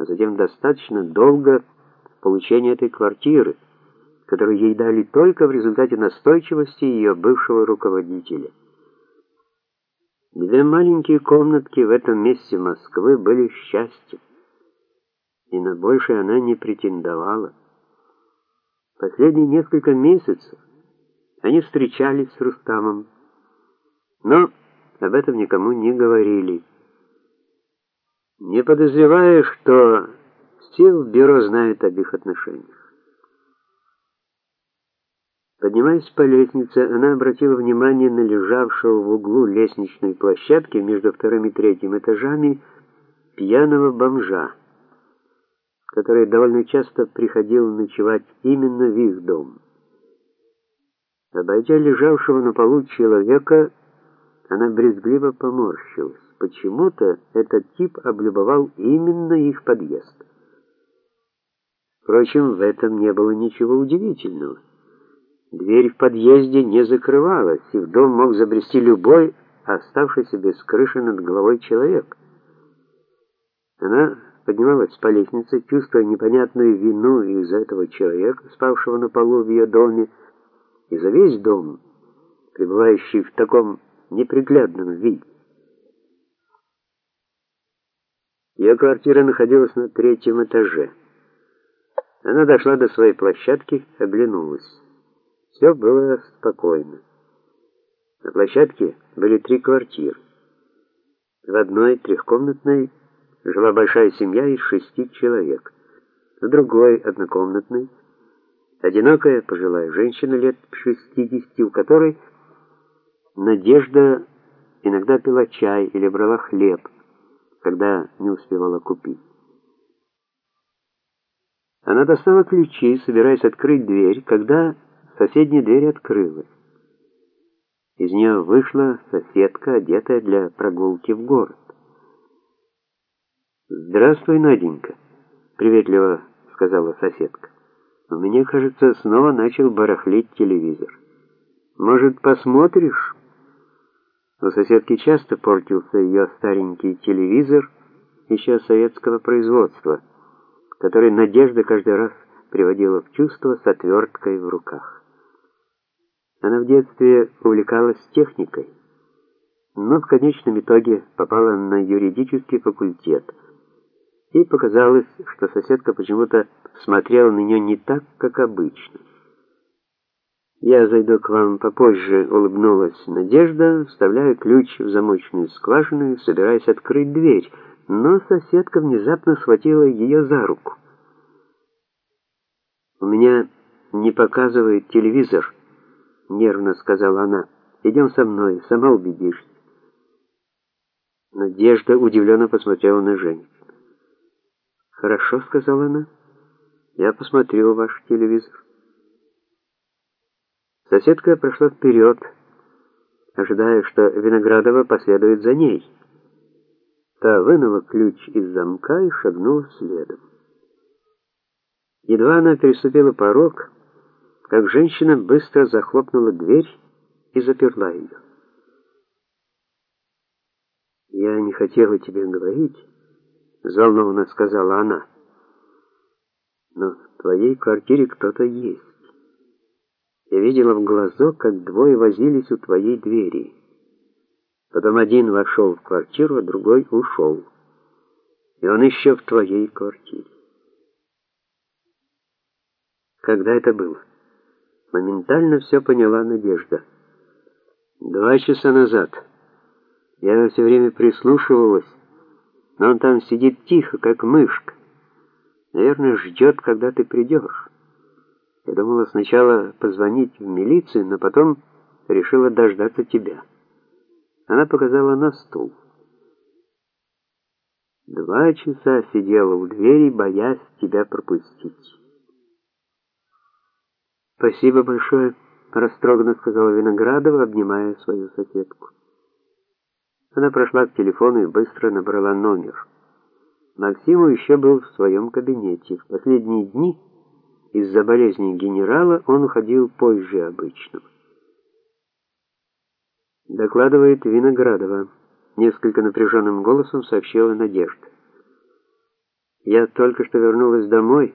а затем достаточно долго в получении этой квартиры, которую ей дали только в результате настойчивости ее бывшего руководителя. Две маленькие комнатки в этом месте Москвы были счастьем, и на большее она не претендовала. Последние несколько месяцев они встречались с Рустамом, но об этом никому не говорили. Не подозревая, что все в бюро знают об их отношениях. Поднимаясь по лестнице, она обратила внимание на лежавшего в углу лестничной площадки между вторым и третьим этажами пьяного бомжа, который довольно часто приходил ночевать именно в их дом. Обойдя лежавшего на полу человека, она брезгливо поморщилась. Почему-то этот тип облюбовал именно их подъезд. Впрочем, в этом не было ничего удивительного. Дверь в подъезде не закрывалась, и в дом мог забрести любой оставшийся без крыши над головой человек. Она поднималась по лестнице, чувствуя непонятную вину из-за этого человека, спавшего на полу в ее доме, и за весь дом, пребывающий в таком неприглядном виде. Ее квартира находилась на третьем этаже. Она дошла до своей площадки, оглянулась. Все было спокойно. На площадке были три квартиры. В одной трехкомнатной жила большая семья из шести человек. В другой однокомнатной одинокая пожилая женщина лет 60, у которой Надежда иногда пила чай или брала хлеб, когда не успевала купить. Она достала ключи, собираясь открыть дверь, когда Соседняя дверь открылась. Из нее вышла соседка, одетая для прогулки в город. «Здравствуй, Наденька», — приветливо сказала соседка. «У меня, кажется, снова начал барахлить телевизор. Может, посмотришь?» У соседки часто портился ее старенький телевизор, еще советского производства, который Надежда каждый раз приводила в чувство с отверткой в руках. Она в детстве увлекалась техникой, но в конечном итоге попала на юридический факультет. Ей показалось, что соседка почему-то смотрела на нее не так, как обычно. «Я зайду к вам попозже», — улыбнулась Надежда, вставляя ключ в замочную скважину и собираясь открыть дверь, но соседка внезапно схватила ее за руку. «У меня не показывает телевизор», нервно сказала она. «Идем со мной, сама убедишься». Надежда удивленно посмотрела на Женю. «Хорошо», — сказала она. «Я посмотрю ваш телевизор». Соседка прошла вперед, ожидая, что Виноградова последует за ней. Та вынула ключ из замка и шагнула следом. Едва она переступила порог, как женщина быстро захлопнула дверь и заперла ее. «Я не хотела тебе говорить», — взволнованно сказала она. «Но в твоей квартире кто-то есть. Я видела в глазок, как двое возились у твоей двери. Потом один вошел в квартиру, а другой ушел. И он еще в твоей квартире. Когда это было?» Моментально все поняла Надежда. Два часа назад. Я все время прислушивалась, но он там сидит тихо, как мышка. Наверное, ждет, когда ты придешь. Я думала сначала позвонить в милицию, но потом решила дождаться тебя. Она показала на стул. Два часа сидела у двери, боясь тебя пропустить. «Спасибо большое», — растроганно сказала Виноградова, обнимая свою соседку. Она прошла к телефону и быстро набрала номер. Максиму еще был в своем кабинете. В последние дни из-за болезни генерала он уходил позже обычного. Докладывает Виноградова. Несколько напряженным голосом сообщила Надежда. Я только что вернулась домой,